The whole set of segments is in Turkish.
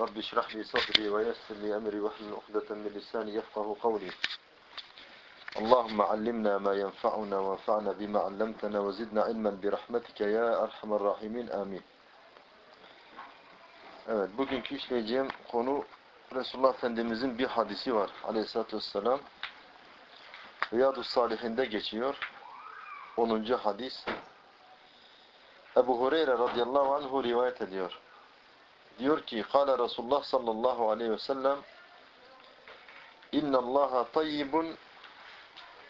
رب اشرح لي صدري ويسر لي أمري واحلل عقدة من لساني يفقه قولي اللهم علمنا ما ينفعنا وانفعنا بما علمتنا وزدنا علما برحمتك يا أرحم الراحمين آمين Evet, bugünkü işleyeceğim konu Resulullah Efendimizin bir hadisi var aleyhissalatü vesselam. Riyadu Salihinde geçiyor. 10. hadis. Ebu Hureyre radıyallahu anhu rivayet ediyor. Diyor ki, Kale Resulullah sallallahu aleyhi ve sellem İnna Allaha tayyibun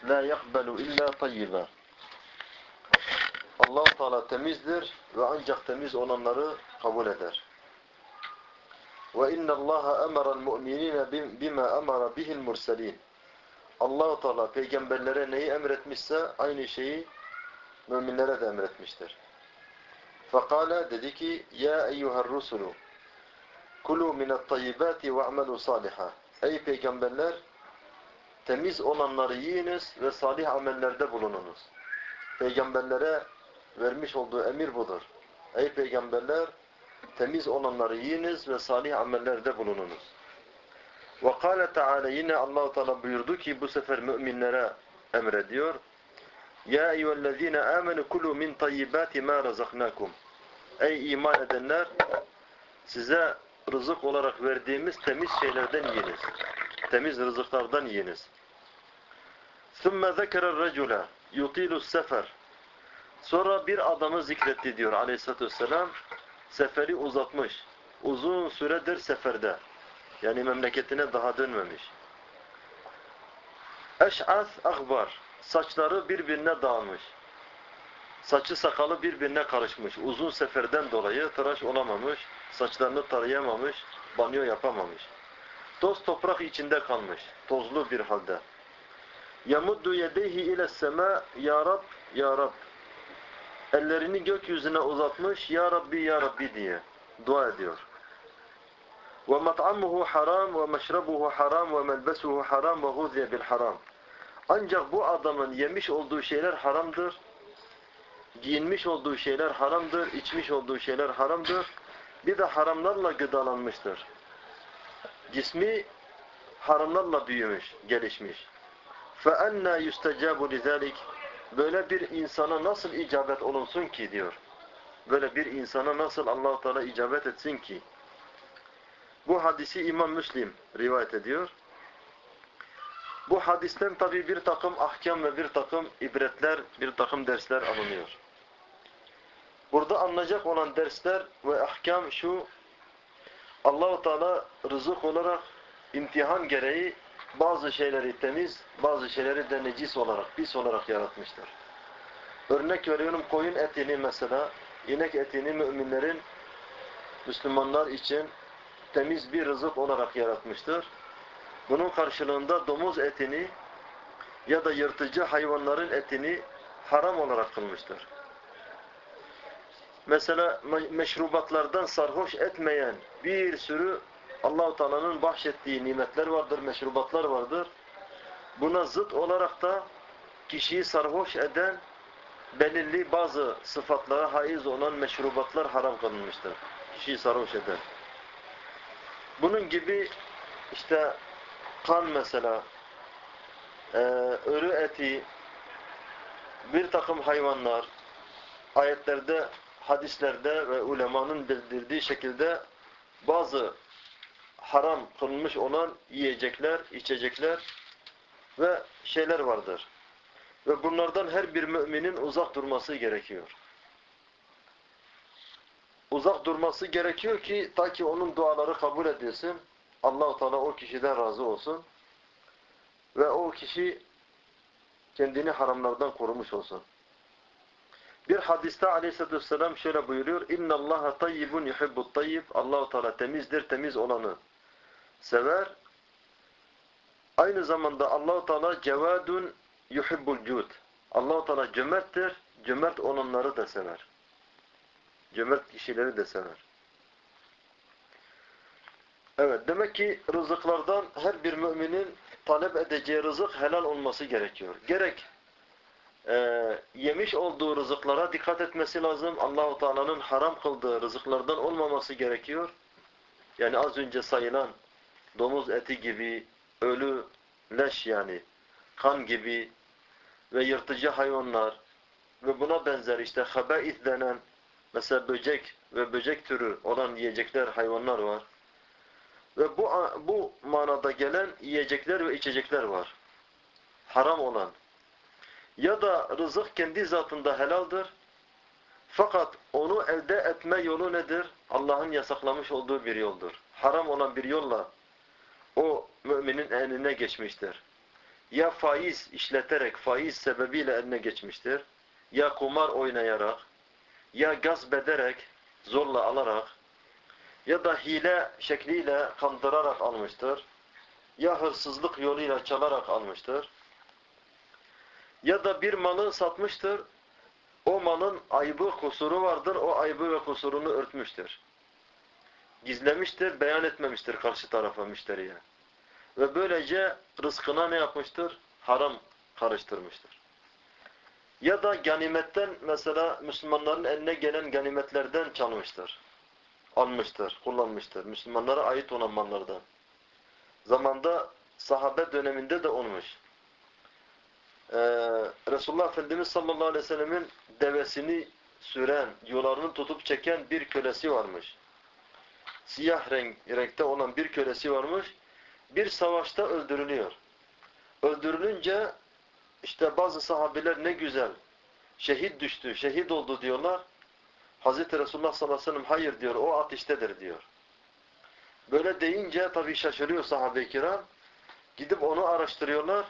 la yakbelu illa tayyiba. allah Teala temizdir ve ancak temiz olanları kabul eder. Ve inna Allaha emara'l mu'minina bima amara bihil murselin. allah Teala peygamberlere neyi emretmişse aynı şeyi müminlere de emretmiştir. Fekale dedi ki ya eyyuhar rusulu kulu minat tayyibati ve amelu saliha. Ey peygamberler temiz olanları yiyiniz ve salih amellerde bulununuz. Peygamberlere vermiş olduğu emir budur. Ey peygamberler temiz olanları yiyiniz ve salih amellerde bulununuz. Ve kâle Teala yine Allah-u Teala buyurdu ki bu sefer müminlere emrediyor. Ya eyyühellezine amenu kulu min tayyibati ma razaknakum. Ey iman edenler size rızık olarak verdiğimiz temiz şeylerden yiyiniz. Temiz rızıklardan yiyiniz. ثُمَّ ذَكَرَ الرَّجُلَ يُطِيلُ السَّفَرِ Sonra bir adamı zikretti diyor aleyhissalatü vesselam. Seferi uzatmış. Uzun süredir seferde. Yani memleketine daha dönmemiş. Eş'as akbar. Saçları birbirine dağılmış. Saçı sakalı birbirine karışmış. Uzun seferden dolayı tıraş olamamış. Saçlarını tarayamamış. Banyo yapamamış. Toz toprak içinde kalmış. Tozlu bir halde. Yamuddu yedeyhi ile sema ya Rab ya Rab. Ellerini gökyüzüne uzatmış ya Rabbi ya Rabbi diye dua ediyor. Ve mat'amuhu haram ve meşrabuhu haram ve melbesuhu haram ve guziye bil haram. Ancak bu adamın yemiş olduğu şeyler haramdır Giyinmiş olduğu şeyler haramdır. içmiş olduğu şeyler haramdır. Bir de haramlarla gıdalanmıştır. Cismi haramlarla büyümüş, gelişmiş. فَاَنَّا يُسْتَجَابُ لِذَٰلِكِ Böyle bir insana nasıl icabet olunsun ki diyor. Böyle bir insana nasıl allah Teala icabet etsin ki? Bu hadisi İmam Müslim rivayet ediyor. Bu hadisten tabi bir takım ahkam ve bir takım ibretler, bir takım dersler alınıyor. Burada anlayacak olan dersler ve ahkam şu, Allahu Teala rızık olarak imtihan gereği bazı şeyleri temiz, bazı şeyleri de necis olarak, pis olarak yaratmıştır. Örnek veriyorum koyun etini mesela, inek etini müminlerin, Müslümanlar için temiz bir rızık olarak yaratmıştır. Bunun karşılığında domuz etini ya da yırtıcı hayvanların etini haram olarak kılmıştır. Mesela meşrubatlardan sarhoş etmeyen bir sürü Allahu Teala'nın bahşettiği nimetler vardır, meşrubatlar vardır. Buna zıt olarak da kişiyi sarhoş eden belirli bazı sıfatlara haiz olan meşrubatlar haram kılınmıştır. Kişiyi sarhoş eden. Bunun gibi işte kan mesela, e, ölü eti, bir takım hayvanlar, ayetlerde, hadislerde ve ulemanın bildirdiği şekilde bazı haram kılınmış olan yiyecekler, içecekler ve şeyler vardır. Ve bunlardan her bir müminin uzak durması gerekiyor. Uzak durması gerekiyor ki ta ki onun duaları kabul edilsin. Allahu Teala o kişiden razı olsun. Ve o kişi kendini haramlardan korumuş olsun. Bir hadiste Aleyhisselatü Vesselam şöyle buyuruyor. İnna Allaha tayyibun yuhibbut tayyib. Allahu Teala temizdir, temiz olanı sever. Aynı zamanda Allahu Teala cevadun yuhibbul cud. Allahu Teala cömerttir, cömert olanları da sever. Cömert kişileri de sever. Evet, demek ki rızıklardan her bir müminin talep edeceği rızık helal olması gerekiyor. Gerek e, yemiş olduğu rızıklara dikkat etmesi lazım. Allahu Teala'nın haram kıldığı rızıklardan olmaması gerekiyor. yani az önce sayılan domuz eti gibi, ölü leş yani, kan gibi ve yırtıcı hayvanlar ve buna benzer işte habeith denen mesela böcek ve böcek türü olan yiyecekler, hayvanlar var. Ve bu bu manada gelen yiyecekler ve içecekler var. Haram olan. Ya da rızık kendi zatında helaldir. Fakat onu elde etme yolu nedir? Allah'ın yasaklamış olduğu bir yoldur. Haram olan bir yolla o müminin eline geçmiştir. Ya faiz işleterek, faiz sebebiyle eline geçmiştir. Ya kumar oynayarak, ya gasp ederek, zorla alarak, ya da hile şekliyle kandırarak almıştır. Ya hırsızlık yoluyla çalarak almıştır. Ya da bir malı satmıştır. O malın aybı, kusuru vardır. O aybı ve kusurunu örtmüştür. Gizlemiştir, beyan etmemiştir karşı tarafa, müşteriye. Ve böylece rızkına ne yapmıştır? Haram karıştırmıştır. Ya da ganimetten mesela Müslümanların eline gelen ganimetlerden çalmıştır. Almıştır, kullanmıştır. Müslümanlara ait olan mallardan. Zamanda sahabe döneminde de olmuş. Ee, Resulullah Efendimiz sallallahu aleyhi ve sellemin devesini süren, yollarını tutup çeken bir kölesi varmış. Siyah renk, renkte olan bir kölesi varmış. Bir savaşta öldürülüyor. Öldürülünce işte bazı sahabiler ne güzel şehit düştü, şehit oldu diyorlar. Hazreti Resulullah sallallahu aleyhi ve sellem hayır diyor, o ateştedir diyor. Böyle deyince tabii şaşırıyor sahabe-i kiram. Gidip onu araştırıyorlar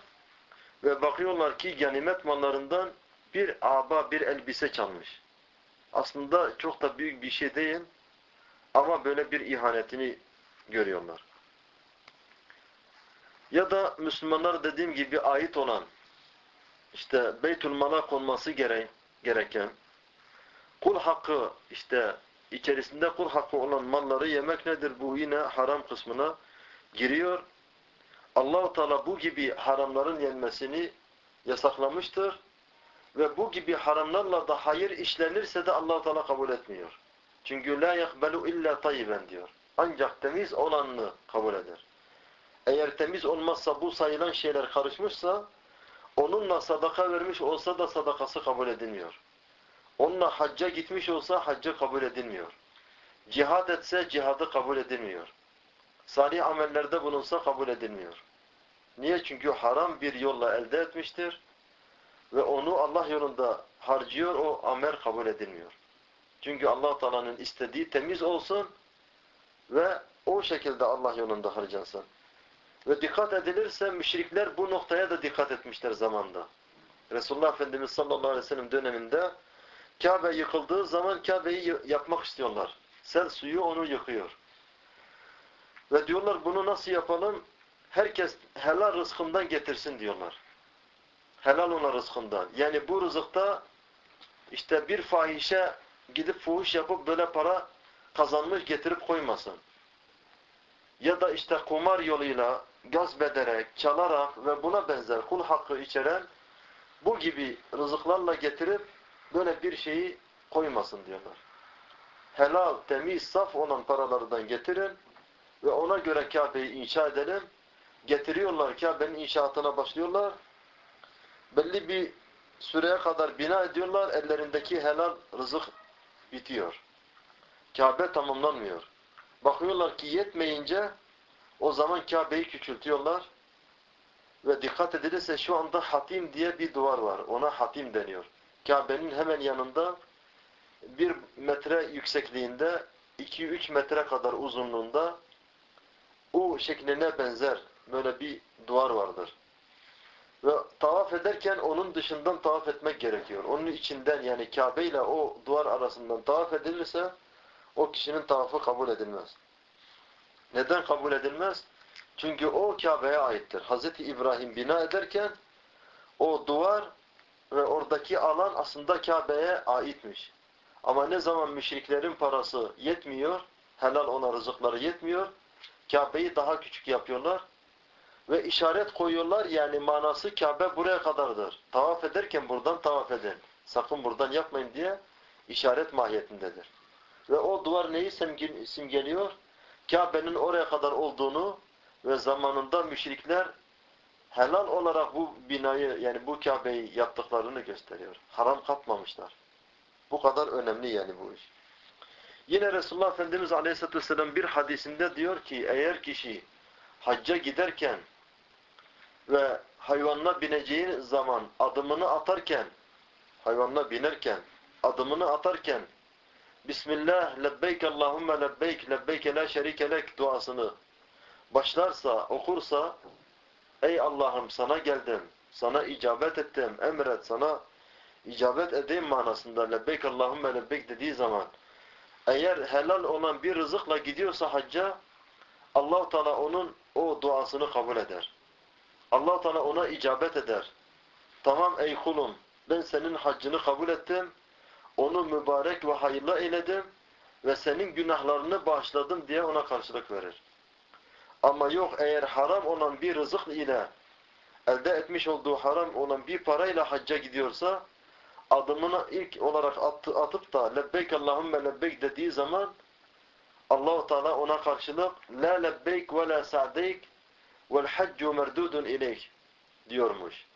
ve bakıyorlar ki ganimet mallarından bir aba, bir elbise çalmış. Aslında çok da büyük bir şey değil ama böyle bir ihanetini görüyorlar. Ya da Müslümanlar dediğim gibi ait olan işte Beytül Mal'a konması gere gereken kul hakkı işte içerisinde kul hakkı olan malları yemek nedir? Bu yine haram kısmına giriyor. Allahu Teala bu gibi haramların yenmesini yasaklamıştır ve bu gibi haramlarla da hayır işlenirse de Allahu Teala kabul etmiyor. Çünkü la yakbelu illa tayyiben diyor. Ancak temiz olanını kabul eder. Eğer temiz olmazsa bu sayılan şeyler karışmışsa onunla sadaka vermiş olsa da sadakası kabul edilmiyor. Onunla hacca gitmiş olsa haccı kabul edilmiyor. Cihad etse cihadı kabul edilmiyor. Salih amellerde bulunsa kabul edilmiyor. Niye? Çünkü haram bir yolla elde etmiştir ve onu Allah yolunda harcıyor, o amel kabul edilmiyor. Çünkü allah Teala'nın istediği temiz olsun ve o şekilde Allah yolunda harcansın. Ve dikkat edilirse müşrikler bu noktaya da dikkat etmişler zamanda. Resulullah Efendimiz sallallahu aleyhi ve sellem döneminde Kabe yıkıldığı zaman Kabe'yi yapmak istiyorlar. Sel suyu onu yıkıyor. Ve diyorlar bunu nasıl yapalım? Herkes helal rızkından getirsin diyorlar. Helal ona rızkından. Yani bu rızıkta işte bir fahişe gidip fuhuş yapıp böyle para kazanmış getirip koymasın. Ya da işte kumar yoluyla gasp ederek, çalarak ve buna benzer kul hakkı içeren bu gibi rızıklarla getirip böyle bir şeyi koymasın diyorlar. Helal, temiz, saf olan paralardan getirin ve ona göre Kabe'yi inşa edelim. Getiriyorlar Kabe'nin inşaatına başlıyorlar. Belli bir süreye kadar bina ediyorlar. Ellerindeki helal rızık bitiyor. Kabe tamamlanmıyor. Bakıyorlar ki yetmeyince o zaman Kabe'yi küçültüyorlar. Ve dikkat edilirse şu anda Hatim diye bir duvar var. Ona Hatim deniyor. Kabe'nin hemen yanında bir metre yüksekliğinde 2-3 metre kadar uzunluğunda o şekline benzer böyle bir duvar vardır. Ve tavaf ederken onun dışından tavaf etmek gerekiyor. Onun içinden yani Kabe ile o duvar arasından tavaf edilirse o kişinin tavafı kabul edilmez. Neden kabul edilmez? Çünkü o Kabe'ye aittir. Hz. İbrahim bina ederken o duvar ve oradaki alan aslında Kabe'ye aitmiş. Ama ne zaman müşriklerin parası yetmiyor, helal ona rızıkları yetmiyor, Kabe'yi daha küçük yapıyorlar ve işaret koyuyorlar yani manası Kabe buraya kadardır. Tavaf ederken buradan tavaf edin. Sakın buradan yapmayın diye işaret mahiyetindedir. Ve o duvar neyi simgeliyor? Kabe'nin oraya kadar olduğunu ve zamanında müşrikler helal olarak bu binayı yani bu Kabe'yi yaptıklarını gösteriyor. Haram kapmamışlar. Bu kadar önemli yani bu iş. Yine Resulullah Efendimiz Aleyhisselatü Vesselam bir hadisinde diyor ki eğer kişi hacca giderken ve hayvanına bineceğin zaman adımını atarken hayvanına binerken adımını atarken Bismillah lebbeyk Allahümme lebbeyk lebbeyke la şerike duasını başlarsa, okursa Ey Allah'ım sana geldim, sana icabet ettim, emret, sana icabet edeyim manasında lebbeyk Allahümme lebbeyk dediği zaman eğer helal olan bir rızıkla gidiyorsa hacca allah Teala onun o duasını kabul eder. allah Teala ona icabet eder. Tamam ey kulum ben senin haccını kabul ettim. Onu mübarek ve hayırlı eyledim ve senin günahlarını bağışladım diye ona karşılık verir. Ama yok eğer haram olan bir rızık ile elde etmiş olduğu haram olan bir parayla hacca gidiyorsa adımını ilk olarak attı, atıp da lebbeyk Allahümme lebbeyk dediği zaman Allahu Teala ona karşılık la lebbeyk ve la sa'deyk vel haccu merdudun ileyk diyormuş.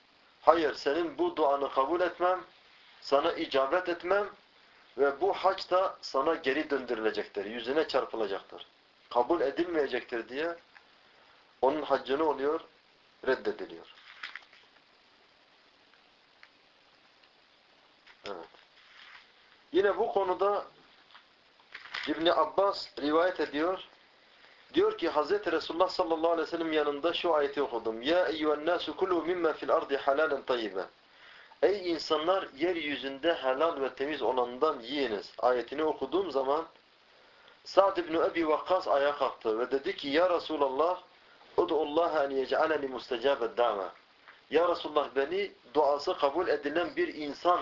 Hayır senin bu duanı kabul etmem, sana icabet etmem ve bu hac da sana geri döndürülecektir, yüzüne çarpılacaktır. Kabul edilmeyecektir diye onun haccını oluyor, reddediliyor. Yine bu konuda İbn Abbas rivayet ediyor. Diyor ki Hz. Resulullah sallallahu aleyhi ve sellem yanında şu ayeti okudum. Ya eyyühen nasu kulu mimma fil ardi halalen tayyibe. Ey insanlar yeryüzünde helal ve temiz olanından yiyiniz. Ayetini okuduğum zaman Sa'd ibn Ebi Vakkas ayağa kalktı ve dedi ki Ya Resulallah Ud'ullaha en yec'aleni mustecabed da've. Ya Resulullah beni duası kabul edilen bir insan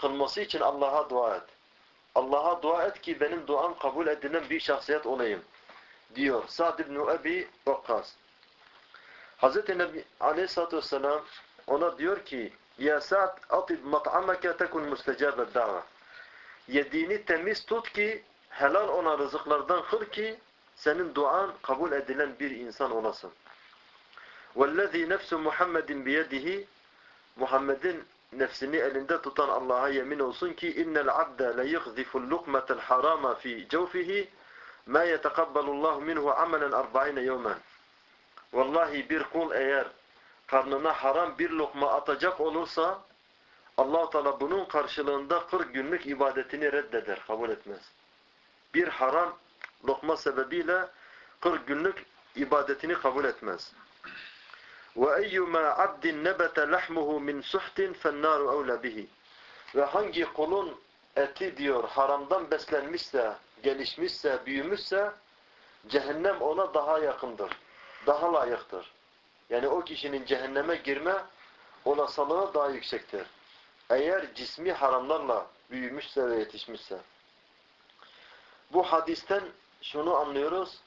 kılması için Allah'a dua et. Allah'a dua et ki benim duam kabul edilen bir şahsiyet olayım. Diyor Sa'd ibn Ebi Vakkas. Hz. Nebi Aleyhisselatü Vesselam ona diyor ki Ya Sa'd atib mat'amake tekun mustecabed da've. Yediğini temiz tut ki helal olan rızıklardan kır ki senin duan kabul edilen bir insan olasın. وَالَّذ۪ي نَفْسُ مُحَمَّدٍ بِيَدِهِ Muhammed'in nefsini elinde tutan Allah'a yemin olsun ki innel abde le yughzifu'l lukmetel harama fi cevfihi ma yetekabbalullahu minhu amelen 40 yevmen. Vallahi bir kul eğer karnına haram bir lokma atacak olursa Allah Teala bunun karşılığında 40 günlük ibadetini reddeder, kabul etmez. Bir haram lokma sebebiyle 40 günlük ibadetini kabul etmez. Ve eyyuma abdin nebete lahmuhu min suhtin fennâru evle bihi. Ve hangi kulun eti diyor haramdan beslenmişse, gelişmişse, büyümüşse cehennem ona daha yakındır. Daha layıktır. Yani o kişinin cehenneme girme olasılığı daha yüksektir. Eğer cismi haramlarla büyümüşse ve yetişmişse. Bu hadisten şunu anlıyoruz.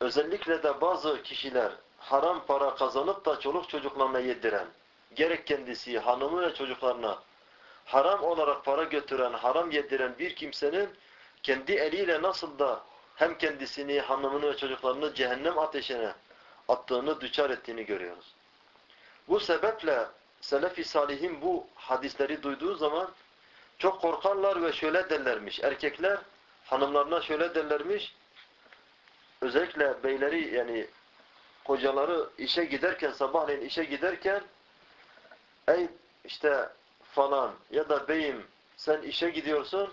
Özellikle de bazı kişiler haram para kazanıp da çoluk çocuklarına yediren, gerek kendisi, hanımı ve çocuklarına haram olarak para götüren, haram yediren bir kimsenin kendi eliyle nasıl da hem kendisini, hanımını ve çocuklarını cehennem ateşine attığını, düçar ettiğini görüyoruz. Bu sebeple Selefi Salihin bu hadisleri duyduğu zaman çok korkarlar ve şöyle derlermiş. Erkekler hanımlarına şöyle derlermiş. Özellikle beyleri yani kocaları işe giderken sabahleyin işe giderken ey işte falan ya da beyim sen işe gidiyorsun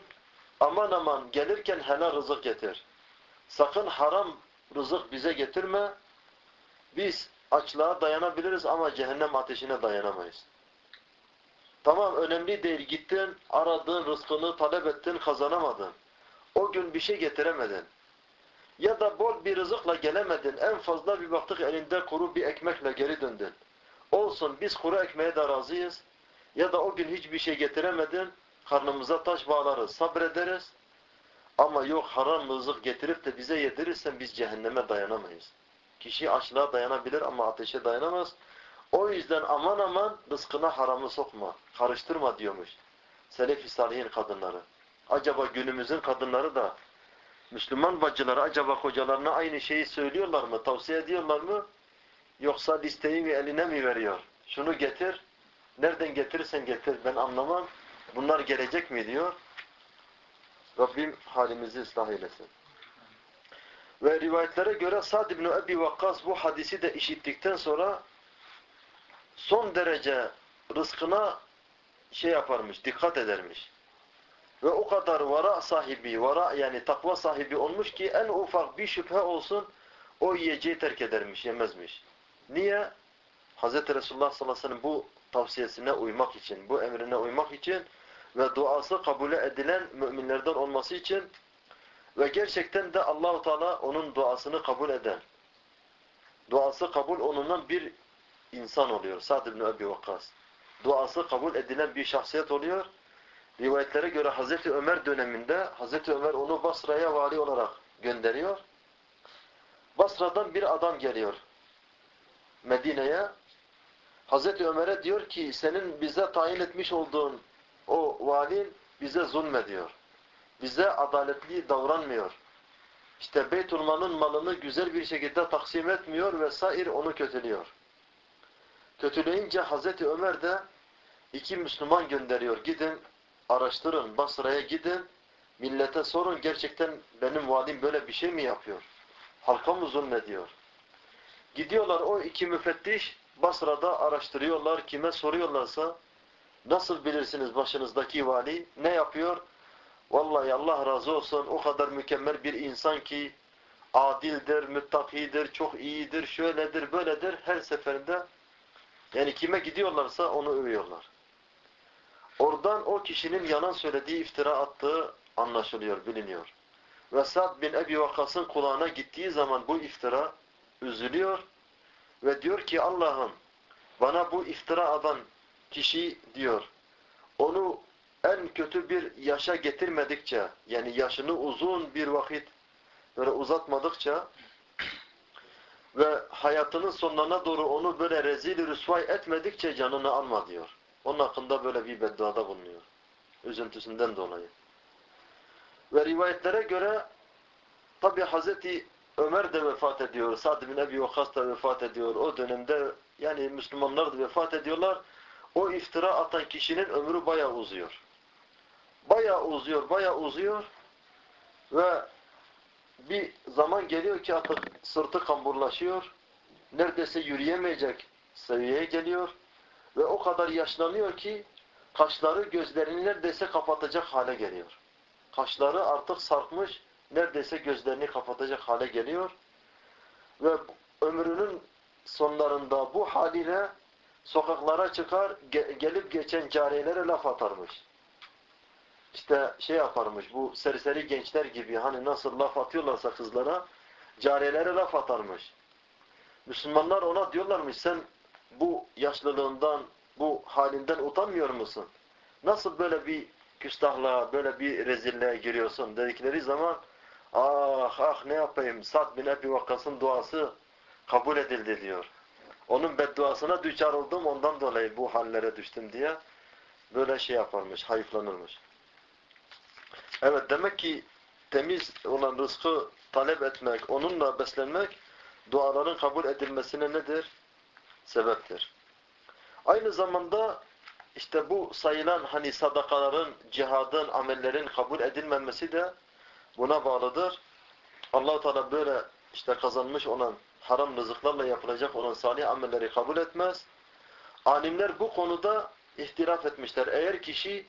aman aman gelirken helal rızık getir. Sakın haram rızık bize getirme. Biz açlığa dayanabiliriz ama cehennem ateşine dayanamayız. Tamam önemli değil. Gittin, aradın, rızkını talep ettin, kazanamadın. O gün bir şey getiremedin. Ya da bol bir rızıkla gelemedin. En fazla bir baktık elinde kuru bir ekmekle geri döndün. Olsun biz kuru ekmeğe de razıyız. Ya da o gün hiçbir şey getiremedin. Karnımıza taş bağlarız, sabrederiz. Ama yok haram rızık getirip de bize yedirirsen biz cehenneme dayanamayız. Kişi açlığa dayanabilir ama ateşe dayanamaz. O yüzden aman aman rızkına haramı sokma, karıştırma diyormuş. Selef-i Salihin kadınları. Acaba günümüzün kadınları da Müslüman bacılar acaba kocalarına aynı şeyi söylüyorlar mı? Tavsiye ediyorlar mı? Yoksa listeyi mi eline mi veriyor? Şunu getir. Nereden getirirsen getir. Ben anlamam. Bunlar gelecek mi diyor. Rabbim halimizi ıslah eylesin. Ve rivayetlere göre Sa'd ibn Ebi Vakkas bu hadisi de işittikten sonra son derece rızkına şey yaparmış, dikkat edermiş. Ve o kadar vara sahibi, vara yani takva sahibi olmuş ki en ufak bir şüphe olsun o yiyeceği terk edermiş, yemezmiş. Niye? Hz. Resulullah sallallahu aleyhi ve sellem bu tavsiyesine uymak için, bu emrine uymak için ve duası kabul edilen müminlerden olması için ve gerçekten de Allahu Teala onun duasını kabul eden, duası kabul olunan bir insan oluyor. Sa'd ibn Ebi Vakkas. Duası kabul edilen bir şahsiyet oluyor. Rivayetlere göre Hazreti Ömer döneminde Hazreti Ömer onu Basra'ya vali olarak gönderiyor. Basra'dan bir adam geliyor Medine'ye. Hazreti Ömer'e diyor ki senin bize tayin etmiş olduğun o valin bize zulmediyor. Bize adaletli davranmıyor. İşte Beytulman'ın malını güzel bir şekilde taksim etmiyor ve sair onu kötülüyor. Kötüleyince Hazreti Ömer de iki Müslüman gönderiyor. Gidin araştırın, Basra'ya gidin, millete sorun gerçekten benim valim böyle bir şey mi yapıyor? Halka mı zulmediyor? Gidiyorlar o iki müfettiş Basra'da araştırıyorlar. Kime soruyorlarsa nasıl bilirsiniz başınızdaki vali ne yapıyor? Vallahi Allah razı olsun o kadar mükemmel bir insan ki adildir, müttakidir, çok iyidir, şöyledir, böyledir. Her seferinde yani kime gidiyorlarsa onu övüyorlar. Oradan o kişinin yalan söylediği, iftira attığı anlaşılıyor, biliniyor. Ve Sa'd bin Ebi Vakkas'ın kulağına gittiği zaman bu iftira üzülüyor ve diyor ki Allah'ım bana bu iftira atan kişi diyor onu en kötü bir yaşa getirmedikçe yani yaşını uzun bir vakit böyle uzatmadıkça ve hayatının sonlarına doğru onu böyle rezil rüsvay etmedikçe canını alma diyor. Onun hakkında böyle bir bedduada bulunuyor. Üzüntüsünden dolayı. Ve rivayetlere göre tabi Hazreti Ömer de vefat ediyor. Sa'd bin Ebi Vakkas da vefat ediyor. O dönemde yani Müslümanlar da vefat ediyorlar. O iftira atan kişinin ömrü bayağı uzuyor. Bayağı uzuyor, bayağı uzuyor. Ve bir zaman geliyor ki artık sırtı kamburlaşıyor. Neredeyse yürüyemeyecek seviyeye geliyor. Ve o kadar yaşlanıyor ki kaşları gözlerini neredeyse kapatacak hale geliyor. Kaşları artık sarkmış, neredeyse gözlerini kapatacak hale geliyor. Ve ömrünün sonlarında bu haliyle sokaklara çıkar, ge gelip geçen cariyelere laf atarmış. İşte şey yaparmış, bu serseri gençler gibi hani nasıl laf atıyorlarsa kızlara, cariyelere laf atarmış. Müslümanlar ona diyorlarmış, sen bu yaşlılığından, bu halinden utanmıyor musun? Nasıl böyle bir küstahlığa, böyle bir rezilliğe giriyorsun dedikleri zaman ah ah ne yapayım Sad bin Ebi Vakkas'ın duası kabul edildi diyor. Onun bedduasına düçar oldum ondan dolayı bu hallere düştüm diye böyle şey yaparmış, hayıflanırmış. Evet demek ki temiz olan rızkı talep etmek, onunla beslenmek duaların kabul edilmesine nedir? Sebeptir. Aynı zamanda işte bu sayılan hani sadakaların, cihadın, amellerin kabul edilmemesi de buna bağlıdır. allah Teala böyle işte kazanmış olan haram rızıklarla yapılacak olan salih amelleri kabul etmez. Alimler bu konuda ihtilaf etmişler. Eğer kişi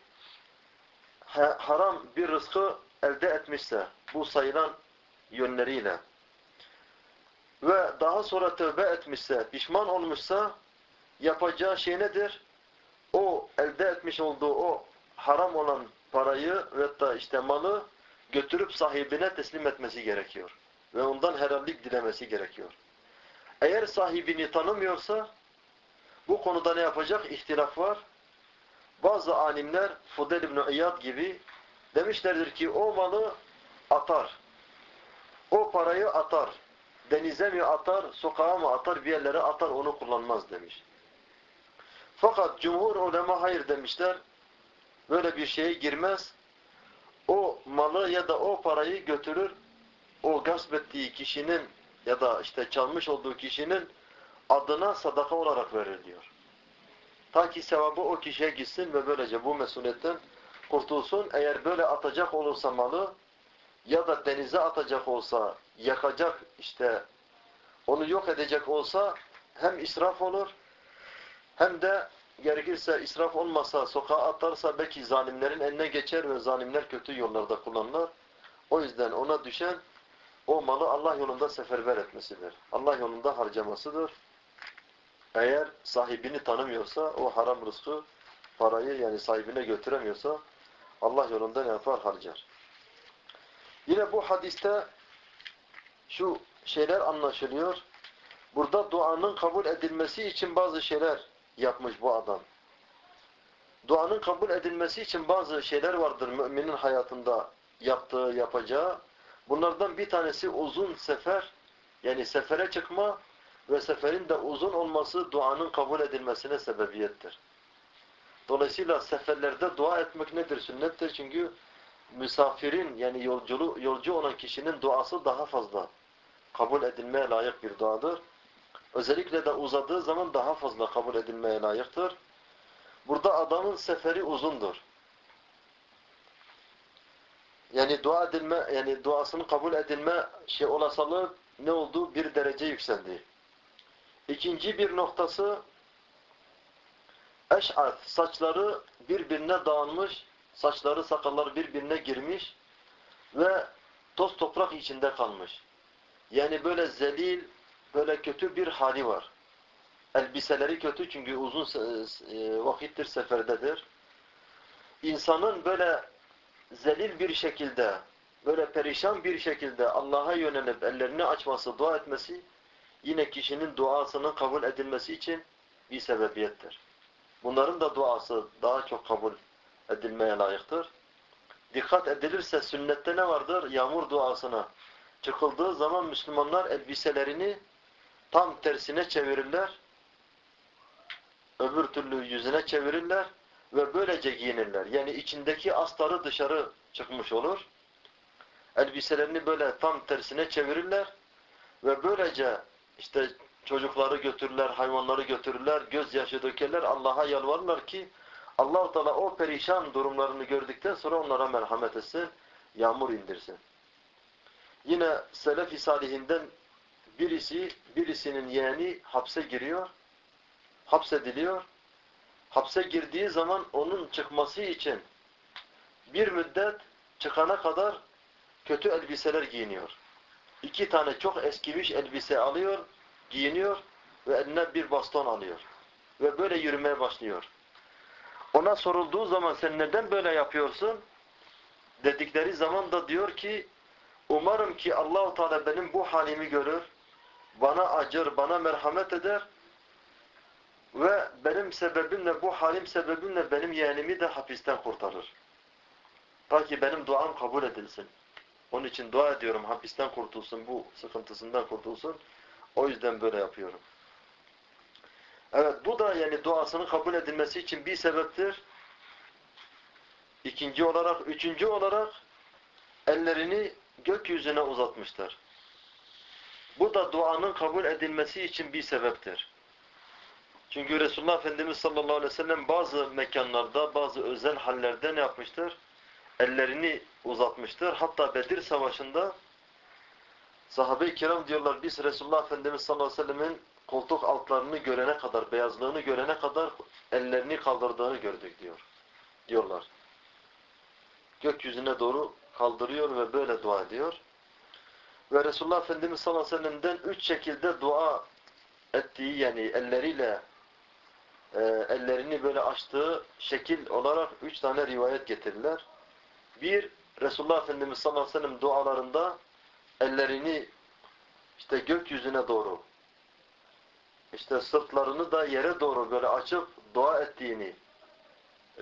haram bir rızkı elde etmişse bu sayılan yönleriyle ve daha sonra tövbe etmişse, pişman olmuşsa yapacağı şey nedir? O elde etmiş olduğu o haram olan parayı ve da işte malı götürüp sahibine teslim etmesi gerekiyor. Ve ondan helallik dilemesi gerekiyor. Eğer sahibini tanımıyorsa bu konuda ne yapacak? İhtilaf var. Bazı alimler Fudel ibn İyad gibi demişlerdir ki o malı atar. O parayı atar. Denize mi atar, sokağa mı atar, bir yerlere atar onu kullanmaz demiş. Fakat cumhur ulema hayır demişler. Böyle bir şeye girmez. O malı ya da o parayı götürür o gasp ettiği kişinin ya da işte çalmış olduğu kişinin adına sadaka olarak verir diyor. Ta ki sevabı o kişiye gitsin ve böylece bu mesuliyetten kurtulsun. Eğer böyle atacak olursa malı ya da denize atacak olsa, yakacak işte onu yok edecek olsa hem israf olur hem de gerekirse israf olmasa sokağa atarsa belki zalimlerin eline geçer ve zalimler kötü yollarda kullanırlar. O yüzden ona düşen o malı Allah yolunda seferber etmesidir. Allah yolunda harcamasıdır. Eğer sahibini tanımıyorsa o haram rızkı parayı yani sahibine götüremiyorsa Allah yolunda ne yapar? Harcar. Yine bu hadiste şu şeyler anlaşılıyor. Burada duanın kabul edilmesi için bazı şeyler yapmış bu adam. Duanın kabul edilmesi için bazı şeyler vardır müminin hayatında yaptığı, yapacağı. Bunlardan bir tanesi uzun sefer, yani sefere çıkma ve seferin de uzun olması duanın kabul edilmesine sebebiyettir. Dolayısıyla seferlerde dua etmek nedir? Sünnettir çünkü misafirin yani yolculu, yolcu olan kişinin duası daha fazla kabul edilmeye layık bir duadır. Özellikle de uzadığı zaman daha fazla kabul edilmeye layıktır. Burada adamın seferi uzundur. Yani dua edilme yani duasının kabul edilme şey olasılığı ne oldu? Bir derece yükseldi. İkinci bir noktası eş'at saçları birbirine dağılmış, saçları sakalları birbirine girmiş ve toz toprak içinde kalmış. Yani böyle zelil, böyle kötü bir hali var. Elbiseleri kötü çünkü uzun e, vakittir seferdedir. İnsanın böyle zelil bir şekilde, böyle perişan bir şekilde Allah'a yönelip ellerini açması, dua etmesi yine kişinin duasının kabul edilmesi için bir sebebiyettir. Bunların da duası daha çok kabul edilmeye layıktır. Dikkat edilirse sünnette ne vardır? Yağmur duasına çıkıldığı zaman Müslümanlar elbiselerini tam tersine çevirirler. Öbür türlü yüzüne çevirirler ve böylece giyinirler. Yani içindeki astarı dışarı çıkmış olur. Elbiselerini böyle tam tersine çevirirler ve böylece işte çocukları götürürler, hayvanları götürürler, gözyaşı dökerler, Allah'a yalvarırlar ki Allah-u Teala o perişan durumlarını gördükten sonra onlara merhamet etsin, yağmur indirsin. Yine Selef-i Salihinden birisi, birisinin yeğeni hapse giriyor, hapsediliyor. Hapse girdiği zaman onun çıkması için bir müddet çıkana kadar kötü elbiseler giyiniyor. İki tane çok eskimiş elbise alıyor, giyiniyor ve eline bir baston alıyor. Ve böyle yürümeye başlıyor. Ona sorulduğu zaman sen neden böyle yapıyorsun? Dedikleri zaman da diyor ki umarım ki Allahu Teala benim bu halimi görür, bana acır, bana merhamet eder ve benim sebebimle, bu halim sebebimle benim yeğenimi de hapisten kurtarır. Ta ki benim duam kabul edilsin. Onun için dua ediyorum hapisten kurtulsun, bu sıkıntısından kurtulsun. O yüzden böyle yapıyorum. Evet bu da yani duasının kabul edilmesi için bir sebeptir. İkinci olarak, üçüncü olarak ellerini gökyüzüne uzatmıştır. Bu da duanın kabul edilmesi için bir sebeptir. Çünkü Resulullah Efendimiz sallallahu aleyhi ve sellem bazı mekanlarda, bazı özel hallerde ne yapmıştır? Ellerini uzatmıştır. Hatta Bedir Savaşı'nda sahabe-i kiram diyorlar biz Resulullah Efendimiz sallallahu aleyhi ve sellemin koltuk altlarını görene kadar, beyazlığını görene kadar ellerini kaldırdığını gördük diyor. Diyorlar. Gökyüzüne doğru kaldırıyor ve böyle dua ediyor. Ve Resulullah Efendimiz sallallahu aleyhi ve sellem'den üç şekilde dua ettiği yani elleriyle e, ellerini böyle açtığı şekil olarak üç tane rivayet getirirler. Bir, Resulullah Efendimiz sallallahu aleyhi ve sellem dualarında ellerini işte gökyüzüne doğru işte sırtlarını da yere doğru böyle açıp dua ettiğini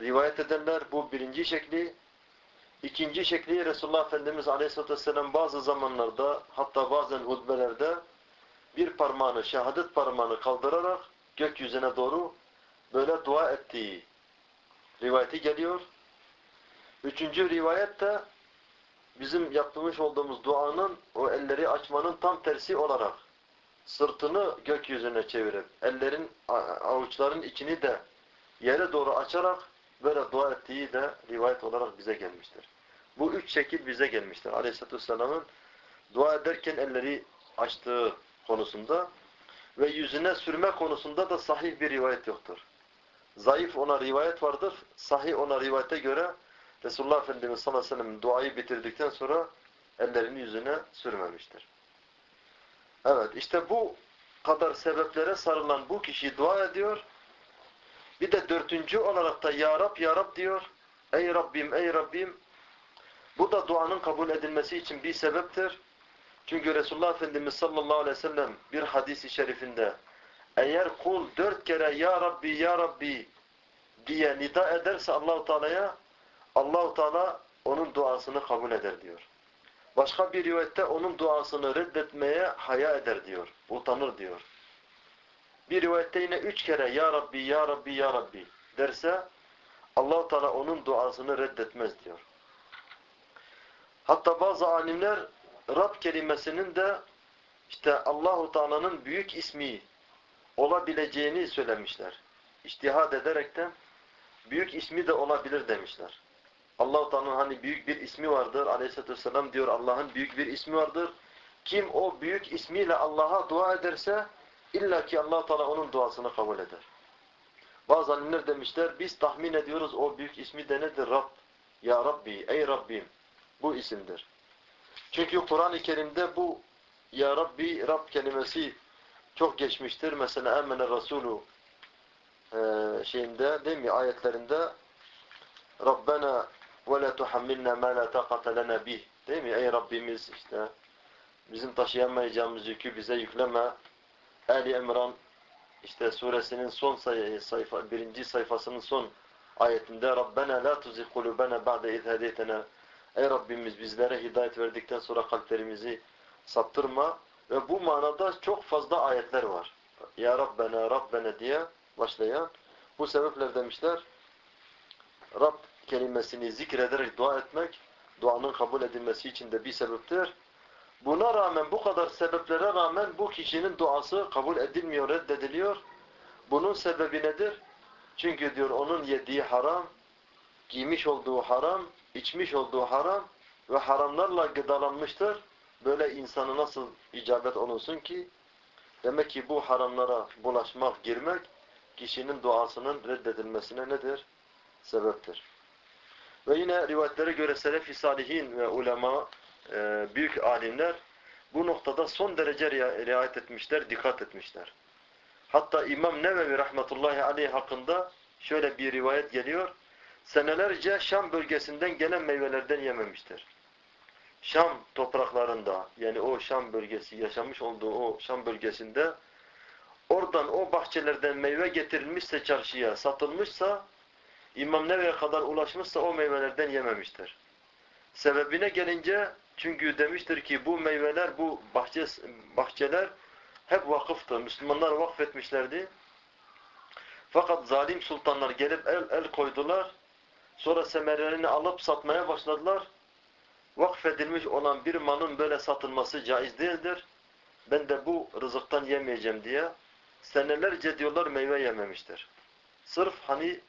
rivayet edenler bu birinci şekli. İkinci şekli Resulullah Efendimiz Aleyhisselatü Vesselam bazı zamanlarda hatta bazen hutbelerde bir parmağını, şehadet parmağını kaldırarak gökyüzüne doğru böyle dua ettiği rivayeti geliyor. Üçüncü rivayet de bizim yapmış olduğumuz duanın o elleri açmanın tam tersi olarak sırtını gökyüzüne çevirip ellerin avuçların içini de yere doğru açarak böyle dua ettiği de rivayet olarak bize gelmiştir. Bu üç şekil bize gelmiştir. Aleyhisselatü Vesselam'ın dua ederken elleri açtığı konusunda ve yüzüne sürme konusunda da sahih bir rivayet yoktur. Zayıf ona rivayet vardır. Sahih ona rivayete göre Resulullah Efendimiz sallallahu aleyhi ve sellem duayı bitirdikten sonra ellerini yüzüne sürmemiştir. Evet işte bu kadar sebeplere sarılan bu kişi dua ediyor. Bir de dördüncü olarak da Ya Rab Ya Rab diyor. Ey Rabbim Ey Rabbim. Bu da duanın kabul edilmesi için bir sebeptir. Çünkü Resulullah Efendimiz sallallahu aleyhi ve sellem bir hadisi şerifinde eğer kul dört kere Ya Rabbi Ya Rabbi diye nida ederse Allahu Teala'ya Allahu Teala onun duasını kabul eder diyor. Başka bir rivayette onun duasını reddetmeye haya eder diyor. Utanır diyor. Bir rivayette yine üç kere Ya Rabbi Ya Rabbi Ya Rabbi derse Allahu Teala onun duasını reddetmez diyor. Hatta bazı alimler Rab kelimesinin de işte Allahu Teala'nın büyük ismi olabileceğini söylemişler. İçtihad ederekten büyük ismi de olabilir demişler. Allah-u Teala'nın hani büyük bir ismi vardır. Aleyhisselatü Vesselam diyor Allah'ın büyük bir ismi vardır. Kim o büyük ismiyle Allah'a dua ederse illa ki allah Teala onun duasını kabul eder. Bazı alimler demişler biz tahmin ediyoruz o büyük ismi de nedir? Rab. Ya Rabbi, ey Rabbim. Bu isimdir. Çünkü Kur'an-ı Kerim'de bu Ya Rabbi, Rab kelimesi çok geçmiştir. Mesela Emmene Resulü e, şeyinde değil mi ayetlerinde Rabbena la tuhammilna ma la taqata lana bih. Değil mi? Ey Rabbimiz işte bizim taşıyamayacağımız yükü bize yükleme. Ali İmran işte suresinin son sayfa birinci sayfasının son ayetinde Rabbena la tuzigh kulubana ba'de iz hedeytena. Ey Rabbimiz bizlere hidayet verdikten sonra kalplerimizi saptırma ve bu manada çok fazla ayetler var. Ya Rabbena Rabbena diye başlayan bu sebeple demişler Rab kelimesini zikrederek dua etmek duanın kabul edilmesi için de bir sebeptir. Buna rağmen bu kadar sebeplere rağmen bu kişinin duası kabul edilmiyor, reddediliyor. Bunun sebebi nedir? Çünkü diyor onun yediği haram, giymiş olduğu haram, içmiş olduğu haram ve haramlarla gıdalanmıştır. Böyle insanı nasıl icabet olunsun ki? Demek ki bu haramlara bulaşmak, girmek kişinin duasının reddedilmesine nedir? Sebeptir. Ve yine rivayetlere göre selef-i salihin ve ulema, e, büyük alimler bu noktada son derece riayet etmişler, dikkat etmişler. Hatta İmam Nevevi rahmetullahi aleyh hakkında şöyle bir rivayet geliyor. Senelerce Şam bölgesinden gelen meyvelerden yememiştir. Şam topraklarında yani o Şam bölgesi yaşamış olduğu o Şam bölgesinde oradan o bahçelerden meyve getirilmişse çarşıya satılmışsa İmam Neve'ye kadar ulaşmışsa o meyvelerden yememiştir. Sebebine gelince çünkü demiştir ki bu meyveler, bu bahçe, bahçeler hep vakıftı. Müslümanlar vakfetmişlerdi. Fakat zalim sultanlar gelip el el koydular. Sonra semerlerini alıp satmaya başladılar. Vakfedilmiş olan bir malın böyle satılması caiz değildir. Ben de bu rızıktan yemeyeceğim diye senelerce diyorlar meyve yememiştir. Sırf hani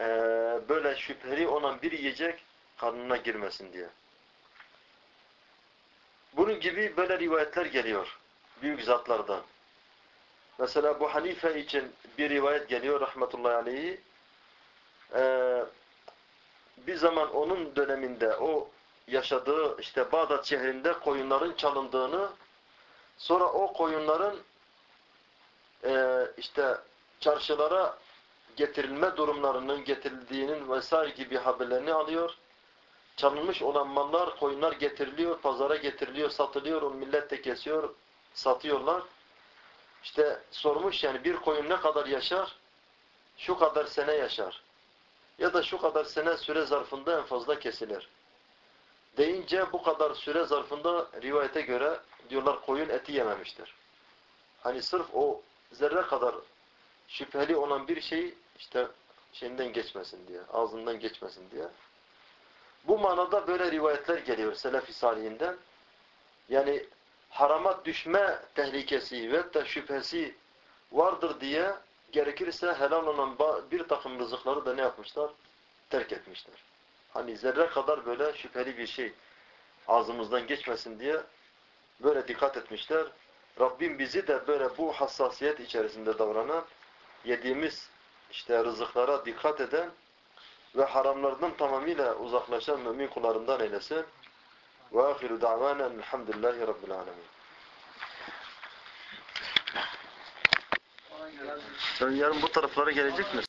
e, böyle şüpheli olan bir yiyecek karnına girmesin diye. Bunun gibi böyle rivayetler geliyor büyük zatlardan. Mesela bu Hanife için bir rivayet geliyor rahmetullahi aleyhi. Ee, bir zaman onun döneminde o yaşadığı işte Bağdat şehrinde koyunların çalındığını sonra o koyunların e, işte çarşılara getirilme durumlarının getirildiğinin vesaire gibi haberlerini alıyor. Çalınmış olan mallar, koyunlar getiriliyor, pazara getiriliyor, satılıyor, o millet de kesiyor, satıyorlar. İşte sormuş yani bir koyun ne kadar yaşar? Şu kadar sene yaşar. Ya da şu kadar sene süre zarfında en fazla kesilir. Deyince bu kadar süre zarfında rivayete göre diyorlar koyun eti yememiştir. Hani sırf o zerre kadar şüpheli olan bir şey işte şeyinden geçmesin diye, ağzından geçmesin diye. Bu manada böyle rivayetler geliyor Selefi Salihinden. Yani harama düşme tehlikesi ve de şüphesi vardır diye gerekirse helal olan bir takım rızıkları da ne yapmışlar? Terk etmişler. Hani zerre kadar böyle şüpheli bir şey ağzımızdan geçmesin diye böyle dikkat etmişler. Rabbim bizi de böyle bu hassasiyet içerisinde davranan, yediğimiz işte rızıklara dikkat eden ve haramlardan tamamıyla uzaklaşan mümin kullarından eylesin. Ve ahiru da'vanen elhamdülillahi rabbil alemin. Sen yarın bu taraflara gelecek misin?